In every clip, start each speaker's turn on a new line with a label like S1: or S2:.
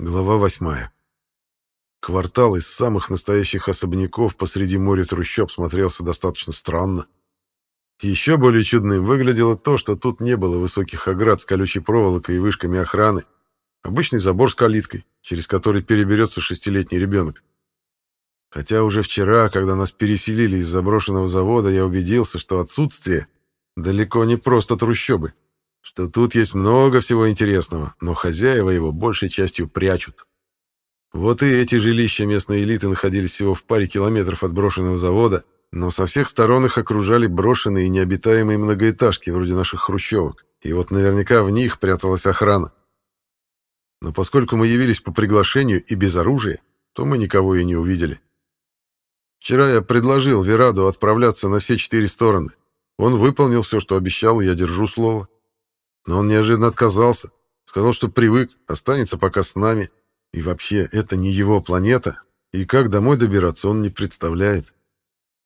S1: Глава восьмая. Квартал из самых настоящих особняков посреди моря трущоб смотрелся достаточно странно. Еще более чудным выглядело то, что тут не было высоких оград с колючей проволокой и вышками охраны. Обычный забор с калиткой, через который переберется шестилетний ребенок. Хотя уже вчера, когда нас переселили из заброшенного завода, я убедился, что отсутствие далеко не просто трущобы, что тут есть много всего интересного, но хозяева его большей частью прячут. Вот и эти жилища местной элиты находились всего в паре километров от брошенного завода, но со всех сторон их окружали брошенные и необитаемые многоэтажки, вроде наших хрущевок, и вот наверняка в них пряталась охрана. Но поскольку мы явились по приглашению и без оружия, то мы никого и не увидели. Вчера я предложил Вераду отправляться на все четыре стороны. Он выполнил все, что обещал, и я держу слово. Но он неожиданно отказался. Сказал, что привык, останется пока с нами. И вообще, это не его планета, и как домой добираться он не представляет.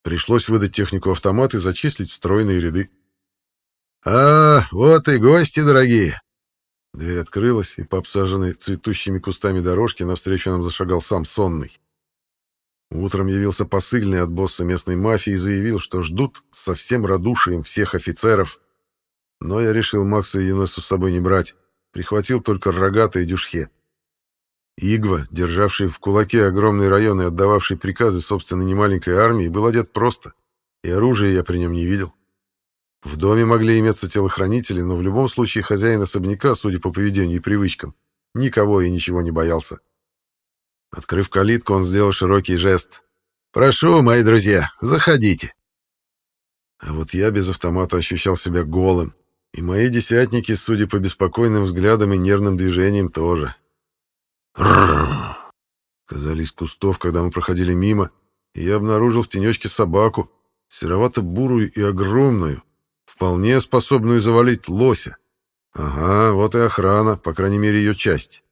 S1: Пришлось выдать технику автомат и зачислить встроенные ряды. «А, вот и гости дорогие!» Дверь открылась, и по обсаженной цветущими кустами дорожке навстречу нам зашагал сам сонный. Утром явился посыльный от босса местной мафии и заявил, что ждут со всем радушием всех офицеров. Но я решил Максу и Юнесу с собой не брать, прихватил только рогата и дюшхе. Игва, державший в кулаке огромный район и отдававший приказы собственной немаленькой армии, был одет просто, и оружия я при нем не видел. В доме могли иметься телохранители, но в любом случае хозяин особняка, судя по поведению и привычкам, никого и ничего не боялся. Открыв калитку, он сделал широкий жест. «Прошу, мои друзья, заходите». А вот я без автомата ощущал себя голым, и мои десятники, судя по беспокойным взглядам и нервным движениям, тоже. Из кустов, когда мы проходили мимо, и я обнаружил в тенечке собаку, серовато-бурую и огромную, вполне способную завалить лося. Ага, вот и охрана, по крайней мере, ее часть.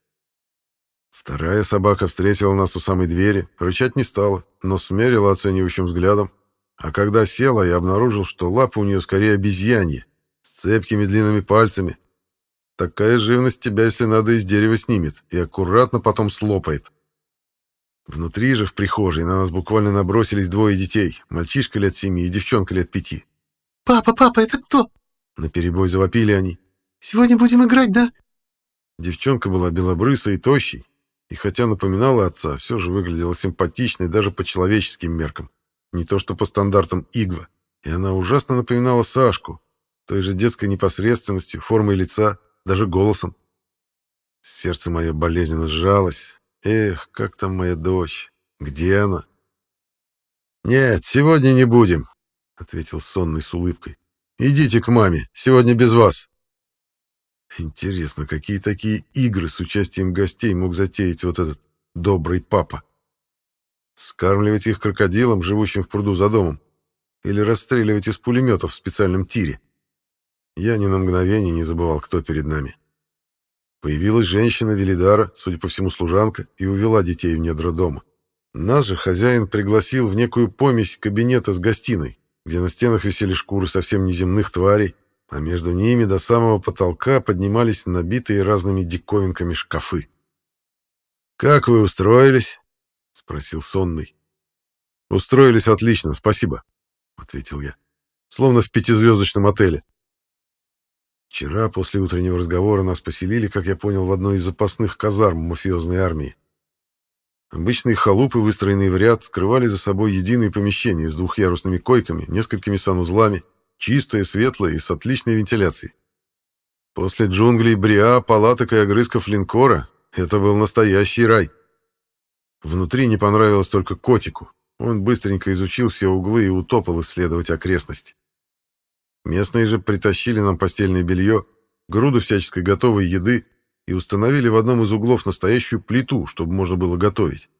S1: Вторая собака встретила нас у самой двери, рычать не стала, но смерила оценивающим взглядом. А когда села, я обнаружил, что лапа у нее скорее обезьянья, с цепкими длинными пальцами, Такая живность тебя, если надо, из дерева снимет и аккуратно потом слопает. Внутри же, в прихожей, на нас буквально набросились двое детей, мальчишка лет семи и девчонка лет пяти.
S2: «Папа, папа, это кто?»
S1: Наперебой завопили они.
S2: «Сегодня будем играть, да?»
S1: Девчонка была белобрысой и тощей, и хотя напоминала отца, все же выглядела симпатичной даже по человеческим меркам, не то что по стандартам Игва. И она ужасно напоминала Сашку, той же детской непосредственностью, формой лица, даже голосом. Сердце мое болезненно сжалось. Эх, как там моя дочь? Где она? «Нет, сегодня не будем», — ответил сонный с улыбкой. «Идите к маме, сегодня без вас». Интересно, какие такие игры с участием гостей мог затеять вот этот добрый папа? Скармливать их крокодилам, живущим в пруду за домом? Или расстреливать из пулеметов в специальном тире? Я ни на мгновение не забывал, кто перед нами. Появилась женщина Велидара, судя по всему служанка, и увела детей в недра дома. Нас же хозяин пригласил в некую помесь кабинета с гостиной, где на стенах висели шкуры совсем неземных тварей, а между ними до самого потолка поднимались набитые разными диковинками шкафы. «Как вы устроились?» — спросил сонный. «Устроились отлично, спасибо», — ответил я. «Словно в пятизвездочном отеле. Вчера, после утреннего разговора, нас поселили, как я понял, в одной из запасных казарм мафиозной армии. Обычные халупы, выстроенные в ряд, скрывали за собой единые помещения с двухъярусными койками, несколькими санузлами, чистое, светлое и с отличной вентиляцией. После джунглей Бриа, палаток и огрызков линкора это был настоящий рай. Внутри не понравилось только котику. Он быстренько изучил все углы и утопал исследовать окрестность. Местные же притащили нам постельное белье, груду всяческой готовой еды и установили в одном из углов настоящую плиту, чтобы можно было готовить.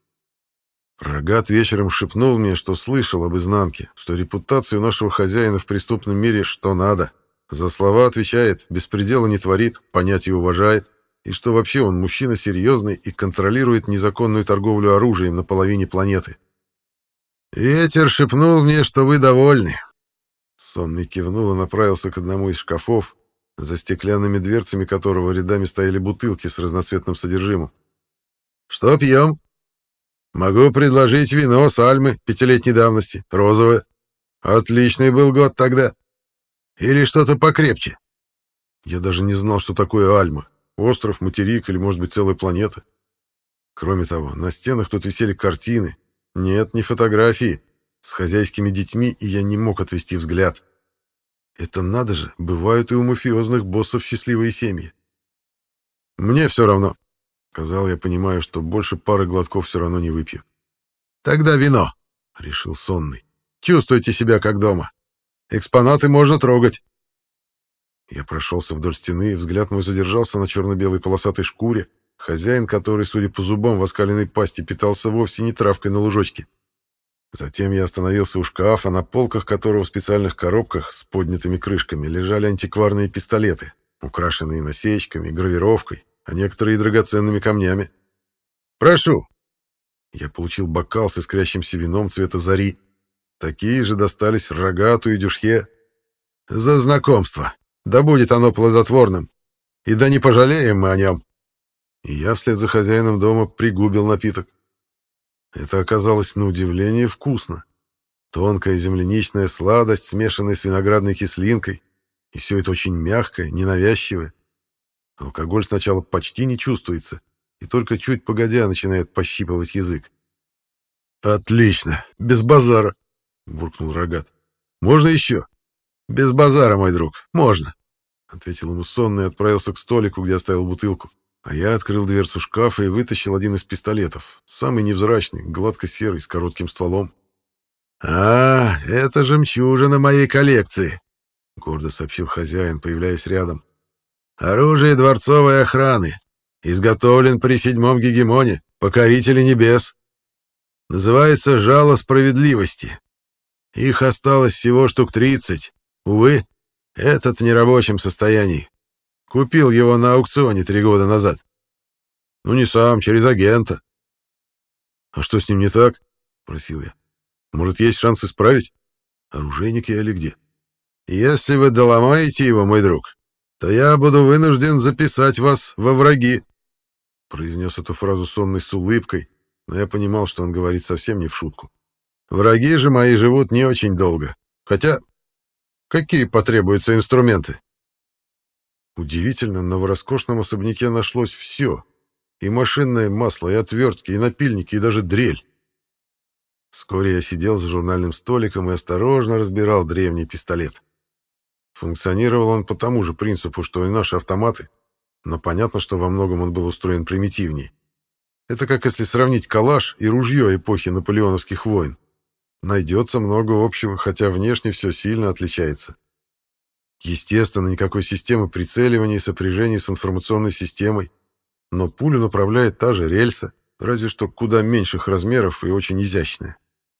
S1: Рогат вечером шепнул мне, что слышал об изнанке, что репутация у нашего хозяина в преступном мире что надо. За слова отвечает, беспредела не творит, понятия уважает, и что вообще он мужчина серьезный и контролирует незаконную торговлю оружием на половине планеты. «Ветер шепнул мне, что вы довольны», Сонный кивнул и направился к одному из шкафов, за стеклянными дверцами которого рядами стояли бутылки с разноцветным содержимым. Что пьем? Могу предложить вино с Альмы пятилетней давности, розовое. Отличный был год тогда. Или что-то покрепче. Я даже не знал, что такое Альма. Остров, материк или, может быть, целая планета. Кроме того, на стенах тут висели картины. Нет, не фотографии. С хозяйскими детьми, и я не мог отвести взгляд. Это надо же, бывают и у мафиозных боссов счастливые семьи. Мне все равно, — сказал я, понимая, что больше пары глотков все равно не выпью. Тогда вино, — решил сонный. Чувствуйте себя как дома. Экспонаты можно трогать. Я прошелся вдоль стены, и взгляд мой задержался на черно-белой полосатой шкуре, хозяин которой, судя по зубам в оскаленной пасти, питался вовсе не травкой на лужочке. Затем я остановился у шкафа, на полках которого в специальных коробках с поднятыми крышками лежали антикварные пистолеты, украшенные насечками, гравировкой, а некоторые драгоценными камнями. «Прошу!» Я получил бокал с искрящимся вином цвета зари. Такие же достались рогату и дюшхе. «За знакомство! Да будет оно плодотворным! И да не пожалеем мы о нем!» И я вслед за хозяином дома пригубил напиток. Это оказалось на удивление вкусно. Тонкая земляничная сладость, смешанная с виноградной кислинкой. И все это очень мягкое, ненавязчивое. Алкоголь сначала почти не чувствуется, и только чуть погодя начинает пощипывать язык. «Отлично! Без базара!» — буркнул Рогат. «Можно еще?» «Без базара, мой друг, можно!» — ответил ему сонный и отправился к столику, где оставил бутылку. А я открыл дверцу шкафа и вытащил один из пистолетов, самый невзрачный, гладко-серый, с коротким стволом. «А, это жемчужина моей коллекции», — гордо сообщил хозяин, появляясь рядом. «Оружие дворцовой охраны. Изготовлен при седьмом гегемоне, покорителе небес. Называется «Жало справедливости». Их осталось всего штук тридцать. Увы, этот в нерабочем состоянии. Купил его на аукционе три года назад. Ну, не сам, через агента. — А что с ним не так? — просил я. — Может, есть шанс исправить? Оружейник я или где? — Если вы доломаете его, мой друг, то я буду вынужден записать вас во враги. Произнес эту фразу сонный с улыбкой, но я понимал, что он говорит совсем не в шутку. Враги же мои живут не очень долго. Хотя, какие потребуются инструменты? Удивительно, но в роскошном особняке нашлось все. И машинное масло, и отвертки, и напильники, и даже дрель. Вскоре я сидел за журнальным столиком и осторожно разбирал древний пистолет. Функционировал он по тому же принципу, что и наши автоматы, но понятно, что во многом он был устроен примитивнее. Это как если сравнить калаш и ружье эпохи наполеоновских войн. Найдется много общего, хотя внешне все сильно отличается. Естественно, никакой системы прицеливания и сопряжения с информационной системой. Но пулю направляет та же рельса, разве что куда меньших размеров и очень изящная.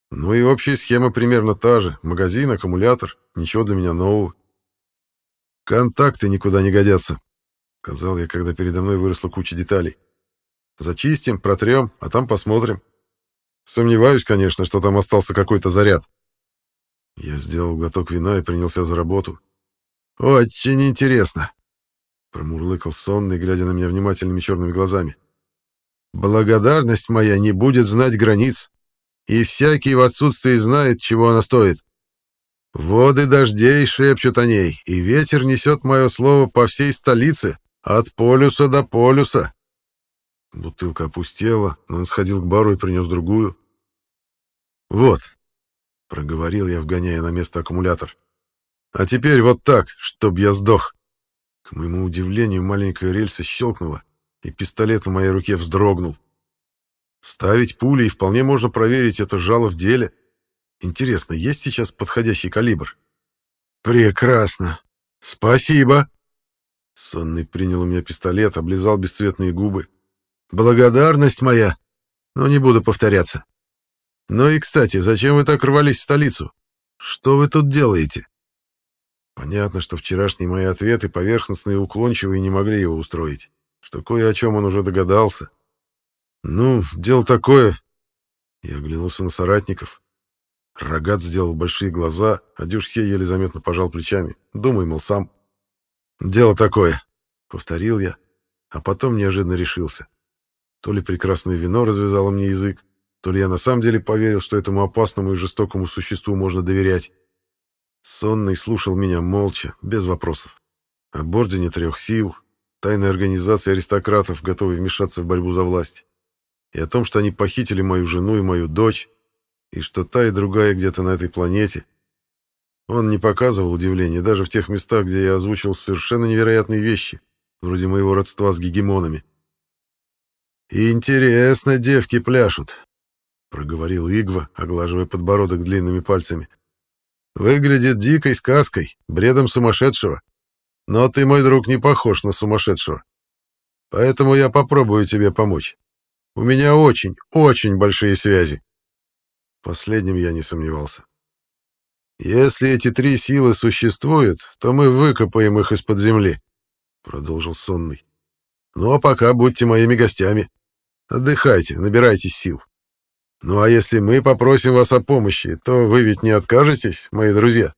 S1: Ну и общая схема примерно та же. Магазин, аккумулятор, ничего для меня нового. «Контакты никуда не годятся», — сказал я, когда передо мной выросла куча деталей. «Зачистим, протрем, а там посмотрим. Сомневаюсь, конечно, что там остался какой-то заряд». Я сделал глоток вина и принялся за работу. «Очень интересно», — промурлыкал сонный, глядя на меня внимательными черными глазами. «Благодарность моя не будет знать границ, и всякий в отсутствии знает, чего она стоит. Воды дождей шепчут о ней, и ветер несет мое слово по всей столице, от полюса до полюса». Бутылка опустела, но он сходил к бару и принес другую. «Вот», — проговорил я, вгоняя на место аккумулятор. А теперь вот так, чтоб я сдох. К моему удивлению, маленькая рельса щелкнула, и пистолет в моей руке вздрогнул. Вставить пули, и вполне можно проверить это жало в деле. Интересно, есть сейчас подходящий калибр? Прекрасно. Спасибо. Сонный принял у меня пистолет, облизал бесцветные губы. Благодарность моя. Но не буду повторяться. Ну и, кстати, зачем вы так рвались в столицу? Что вы тут делаете? Понятно, что вчерашние мои ответы поверхностные и уклончивые не могли его устроить, что кое о чем он уже догадался. «Ну, дело такое...» Я оглянулся на соратников. Рогат сделал большие глаза, а Дюшхе еле заметно пожал плечами. Думай, мол, сам. «Дело такое», — повторил я, а потом неожиданно решился. То ли прекрасное вино развязало мне язык, то ли я на самом деле поверил, что этому опасному и жестокому существу можно доверять. Сонный слушал меня молча, без вопросов. О Бордине трех сил, тайной организации аристократов, готовой вмешаться в борьбу за власть, и о том, что они похитили мою жену и мою дочь, и что та и другая где-то на этой планете. Он не показывал удивления даже в тех местах, где я озвучил совершенно невероятные вещи, вроде моего родства с гегемонами. «Интересно девки пляшут», — проговорил Игва, оглаживая подбородок длинными пальцами. «Выглядит дикой сказкой, бредом сумасшедшего. Но ты, мой друг, не похож на сумасшедшего. Поэтому я попробую тебе помочь. У меня очень, очень большие связи». Последним я не сомневался. «Если эти три силы существуют, то мы выкопаем их из-под земли», — продолжил сонный. «Ну а пока будьте моими гостями. Отдыхайте, набирайтесь сил. Ну а если мы попросим вас о помощи, то вы ведь не откажетесь, мои друзья?»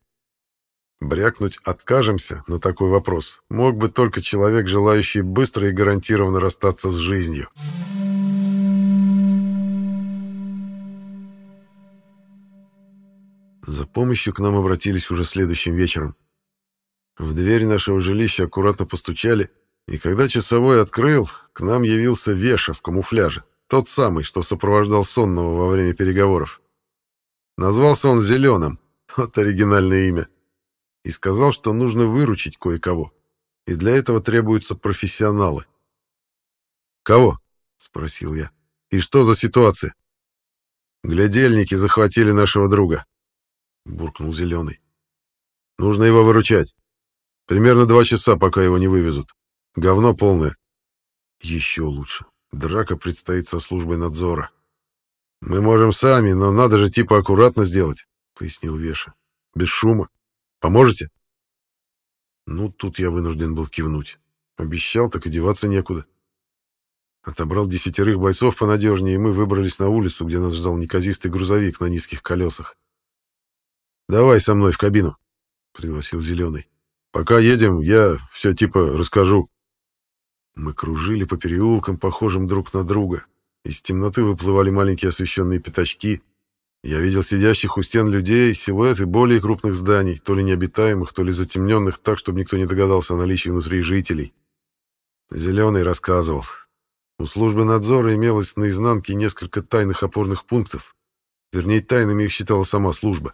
S1: Брякнуть «откажемся» на такой вопрос мог бы только человек, желающий быстро и гарантированно расстаться с жизнью. За помощью к нам обратились уже следующим вечером. В дверь нашего жилища аккуратно постучали, и когда часовой открыл, к нам явился Веша в камуфляже, тот самый, что сопровождал Сонного во время переговоров. Назвался он Зеленым, вот оригинальное имя, и сказал, что нужно выручить кое-кого, и для этого требуются профессионалы. «Кого?» — спросил я. «И что за ситуация?» «Глядельники захватили нашего друга», — буркнул Зеленый. «Нужно его выручать. Примерно два часа, пока его не вывезут. Говно полное. Еще лучше. Драка предстоит со службой надзора. Мы можем сами, но надо же типа аккуратно сделать, пояснил Веша. Без шума. Поможете? Ну, тут я вынужден был кивнуть. Обещал, так и деваться некуда. Отобрал десятерых бойцов понадежнее, и мы выбрались на улицу, где нас ждал неказистый грузовик на низких колесах. «Давай со мной в кабину», — пригласил Зеленый. «Пока едем, я все типа расскажу». Мы кружили по переулкам, похожим друг на друга. Из темноты выплывали маленькие освещенные пятачки. Я видел сидящих у стен людей, силуэты более крупных зданий, то ли необитаемых, то ли затемненных так, чтобы никто не догадался о наличии внутри жителей. Зеленый рассказывал. У службы надзора имелось на изнанке несколько тайных опорных пунктов. Вернее, тайными их считала сама служба.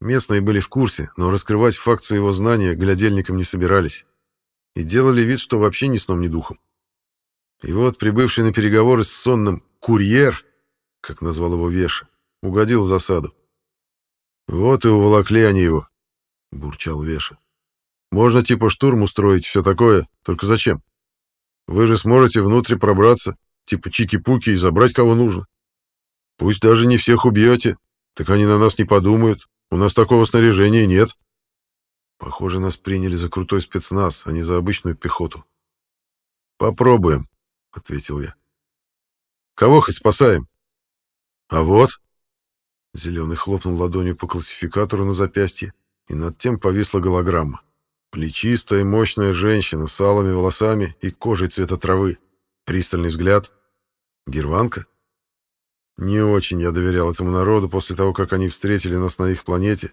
S1: Местные были в курсе, но раскрывать факт своего знания глядельникам не собирались. И делали вид, что вообще ни сном, ни духом. И вот прибывший на переговоры с сонным «курьер», как назвал его Веша, угодил в засаду. «Вот и уволокли они его», — бурчал Веша. «Можно типа штурм устроить, все такое, только зачем? Вы же сможете внутрь пробраться, типа чики-пуки и забрать кого нужно. Пусть даже не всех убьете, так они на нас не подумают, у нас такого снаряжения нет». Похоже, нас приняли за крутой спецназ, а не за обычную пехоту. «Попробуем», — ответил я. «Кого хоть спасаем?» «А вот...» Зеленый хлопнул ладонью по классификатору на запястье, и над тем повисла голограмма. Плечистая мощная женщина с алыми волосами и кожей цвета травы. Пристальный взгляд. Герванка? Не очень я доверял этому народу после того, как они встретили нас на их планете,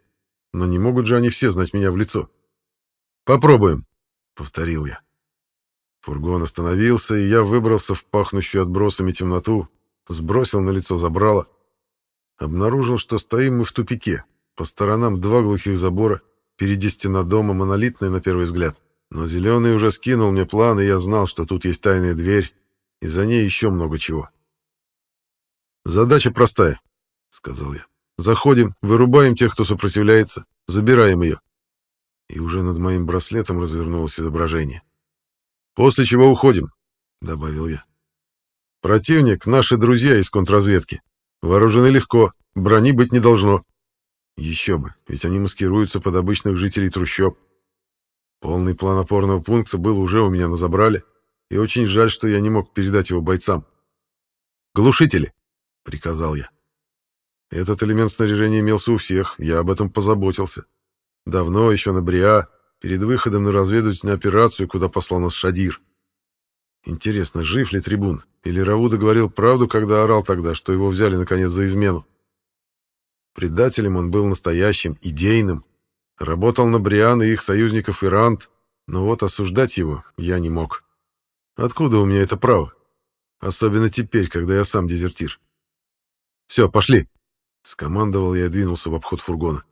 S1: но не могут же они все знать меня в лицо. «Попробуем», — повторил я. Фургон остановился, и я выбрался в пахнущую отбросами темноту, сбросил на лицо забрало. Обнаружил, что стоим мы в тупике. По сторонам два глухих забора, впереди стена дома, монолитная на первый взгляд. Но Зеленый уже скинул мне план, и я знал, что тут есть тайная дверь, и за ней еще много чего. «Задача простая», — сказал я. «Заходим, вырубаем тех, кто сопротивляется, забираем ее». И уже над моим браслетом развернулось изображение. После чего уходим, добавил я. Противник наши друзья из контрразведки. Вооружены легко, брони быть не должно. Еще бы, ведь они маскируются под обычных жителей трущоб. Полный план опорного пункта был уже у меня на забрале, и очень жаль, что я не мог передать его бойцам. «Глушители!» — приказал я. Этот элемент снаряжения имелся у всех, я об этом позаботился. Давно, еще на Бриа, перед выходом на разведывательную операцию, куда послал нас Шадир. Интересно, жив ли трибун? Или Рауда говорил правду, когда орал тогда, что его взяли, наконец, за измену? Предателем он был настоящим, идейным. Работал на Бриан и их союзников Ирант, но вот осуждать его я не мог. Откуда у меня это право? Особенно теперь, когда я сам дезертир. «Все, пошли!» — скомандовал я и двинулся в обход фургона.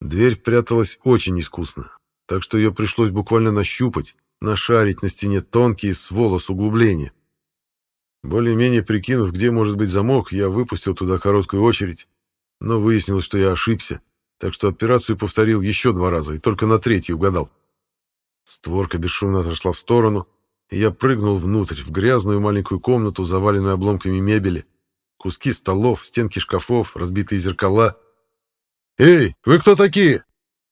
S1: Дверь пряталась очень искусно, так что ее пришлось буквально нащупать, нашарить на стене тонкие с волос углубления. Более-менее прикинув, где может быть замок, я выпустил туда короткую очередь, но выяснилось, что я ошибся, так что операцию повторил еще два раза и только на третий угадал. Створка бесшумно отошла в сторону, и я прыгнул внутрь, в грязную маленькую комнату, заваленную обломками мебели, куски столов, стенки шкафов, разбитые зеркала. «Эй, вы кто такие?»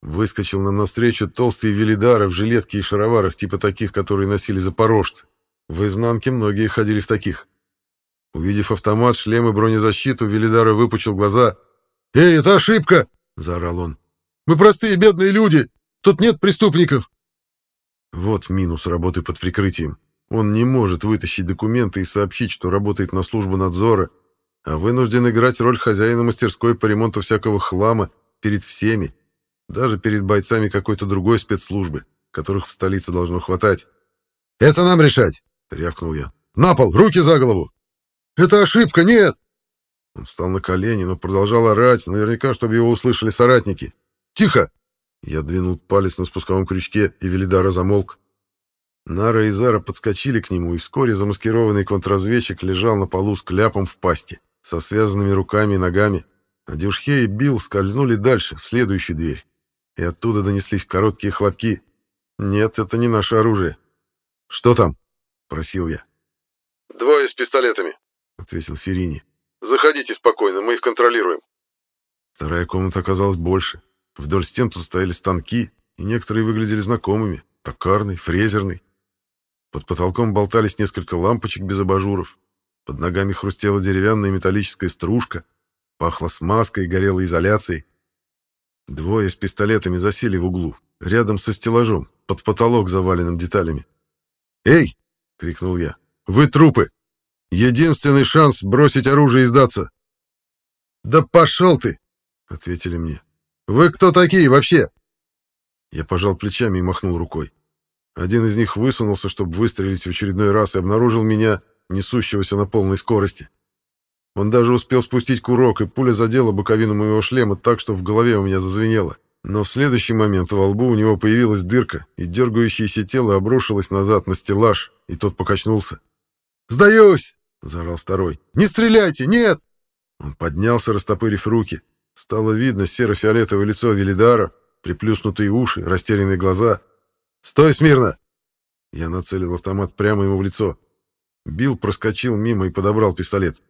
S1: Выскочил нам навстречу толстый велидары в жилетке и шароварах, типа таких, которые носили запорожцы. В изнанке многие ходили в таких. Увидев автомат, шлем и бронезащиту, Велидара выпучил глаза. «Эй, это ошибка!» — заорал он. «Мы простые бедные люди! Тут нет преступников!» Вот минус работы под прикрытием. Он не может вытащить документы и сообщить, что работает на службу надзора, а вынужден играть роль хозяина мастерской по ремонту всякого хлама перед всеми, даже перед бойцами какой-то другой спецслужбы, которых в столице должно хватать. «Это нам решать!» — рявкнул я. «На пол! Руки за голову!» «Это ошибка! Нет!» Он встал на колени, но продолжал орать, наверняка, чтобы его услышали соратники. «Тихо!» Я двинул палец на спусковом крючке, и Велидара замолк. Нара и Зара подскочили к нему, и вскоре замаскированный контрразведчик лежал на полу с кляпом в пасти, со связанными руками и ногами, а Дюшхе и Билл скользнули дальше, в следующую дверь и оттуда донеслись короткие хлопки. «Нет, это не наше оружие». «Что там?» — просил я.
S3: «Двое с пистолетами», —
S1: ответил Ферини.
S3: «Заходите спокойно, мы их контролируем».
S1: Вторая комната оказалась больше. Вдоль стен тут стояли станки, и некоторые выглядели знакомыми. Токарный, фрезерный. Под потолком болтались несколько лампочек без абажуров. Под ногами хрустела деревянная металлическая стружка. Пахло смазкой и горелой изоляцией. Двое с пистолетами засели в углу, рядом со стеллажом, под потолок заваленным деталями. «Эй!» — крикнул я. «Вы трупы! Единственный шанс бросить оружие и сдаться!» «Да пошел ты!» — ответили мне. «Вы кто такие вообще?» Я пожал плечами и махнул рукой. Один из них высунулся, чтобы выстрелить в очередной раз, и обнаружил меня, несущегося на полной скорости. Он даже успел спустить курок, и пуля задела боковину моего шлема так, что в голове у меня зазвенело. Но в следующий момент во лбу у него появилась дырка, и дергающееся тело обрушилось назад на стеллаж, и тот покачнулся. «Сдаюсь!» — заорал второй. «Не стреляйте! Нет!» Он поднялся, растопырив руки. Стало видно серо-фиолетовое лицо Велидара, приплюснутые уши, растерянные глаза. «Стой смирно!» Я нацелил автомат прямо ему в лицо. Билл проскочил мимо и подобрал пистолет.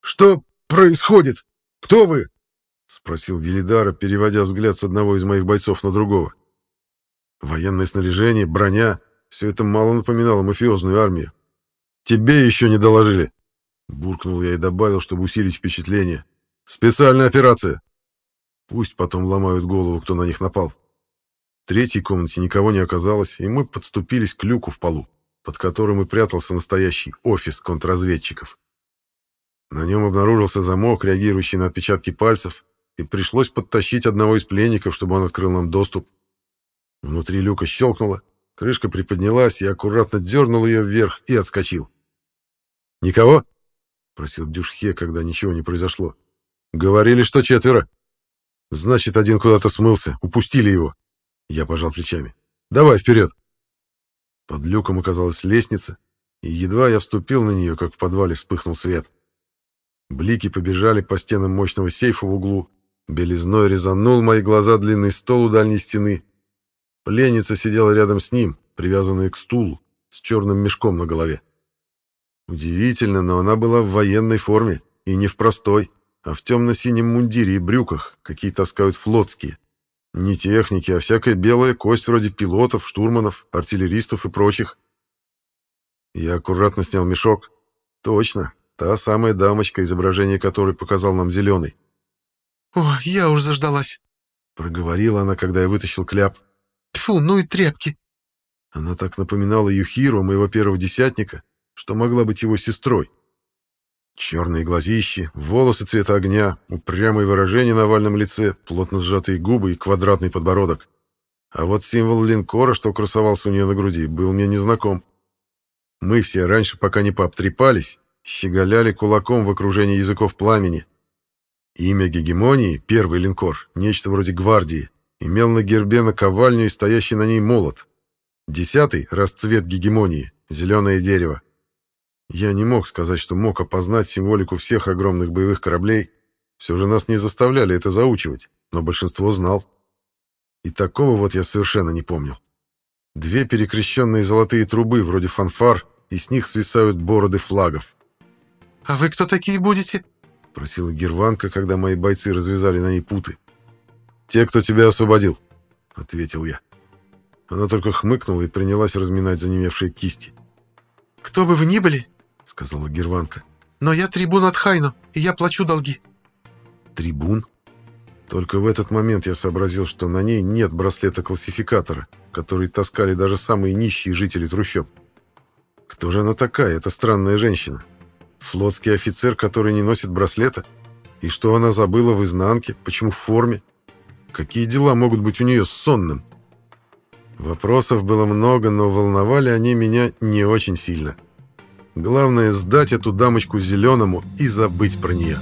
S1: «Что происходит? Кто вы?» — спросил Велидара, переводя взгляд с одного из моих бойцов на другого. Военное снаряжение, броня — все это мало напоминало мафиозную армию. «Тебе еще не доложили!» — буркнул я и добавил, чтобы усилить впечатление. «Специальная операция!» Пусть потом ломают голову, кто на них напал. В третьей комнате никого не оказалось, и мы подступились к люку в полу, под которым и прятался настоящий офис контрразведчиков. На нем обнаружился замок, реагирующий на отпечатки пальцев, и пришлось подтащить одного из пленников, чтобы он открыл нам доступ. Внутри люка щелкнуло, крышка приподнялась, я аккуратно дернул ее вверх и отскочил. «Никого?» — просил Дюшхе, когда ничего не произошло. «Говорили, что четверо». «Значит, один куда-то смылся, упустили его». Я пожал плечами. «Давай вперед!» Под люком оказалась лестница, и едва я вступил на нее, как в подвале вспыхнул свет. Блики побежали по стенам мощного сейфа в углу. Белизной резанул мои глаза длинный стол у дальней стены. Пленница сидела рядом с ним, привязанная к стулу, с черным мешком на голове. Удивительно, но она была в военной форме, и не в простой, а в темно-синем мундире и брюках, какие таскают флотские. Не техники, а всякая белая кость вроде пилотов, штурманов, артиллеристов и прочих. Я аккуратно снял мешок. Точно, Та самая дамочка, изображение которой показал нам зеленый.
S2: «О, я уж заждалась», —
S1: проговорила она, когда я вытащил кляп.
S2: «Тьфу, ну и тряпки».
S1: Она так напоминала Юхиру, моего первого десятника, что могла быть его сестрой. Черные глазищи, волосы цвета огня, упрямое выражение на овальном лице, плотно сжатые губы и квадратный подбородок. А вот символ линкора, что красовался у нее на груди, был мне незнаком. Мы все раньше, пока не пообтрепались, щеголяли кулаком в окружении языков пламени. Имя гегемонии, первый линкор, нечто вроде гвардии, имел на гербе наковальню и стоящий на ней молот. Десятый — расцвет гегемонии, зеленое дерево. Я не мог сказать, что мог опознать символику всех огромных боевых кораблей. Все же нас не заставляли это заучивать, но большинство знал. И такого вот я совершенно не помнил. Две перекрещенные золотые трубы, вроде фанфар, и с них свисают бороды флагов.
S2: «А вы кто такие будете?»
S1: — просила Герванка, когда мои бойцы развязали на ней путы. «Те, кто тебя освободил», — ответил я. Она только хмыкнула и принялась разминать занемевшие кисти.
S2: «Кто бы вы ни были», —
S1: сказала Герванка, —
S2: «но я трибун от Хайно, и я плачу долги».
S1: «Трибун?» Только в этот момент я сообразил, что на ней нет браслета-классификатора, который таскали даже самые нищие жители трущоб. Кто же она такая, эта странная женщина? Флотский офицер, который не носит браслета? И что она забыла в изнанке? Почему в форме? Какие дела могут быть у нее с сонным? Вопросов было много, но волновали они меня не очень сильно. Главное — сдать эту дамочку зеленому и забыть про нее.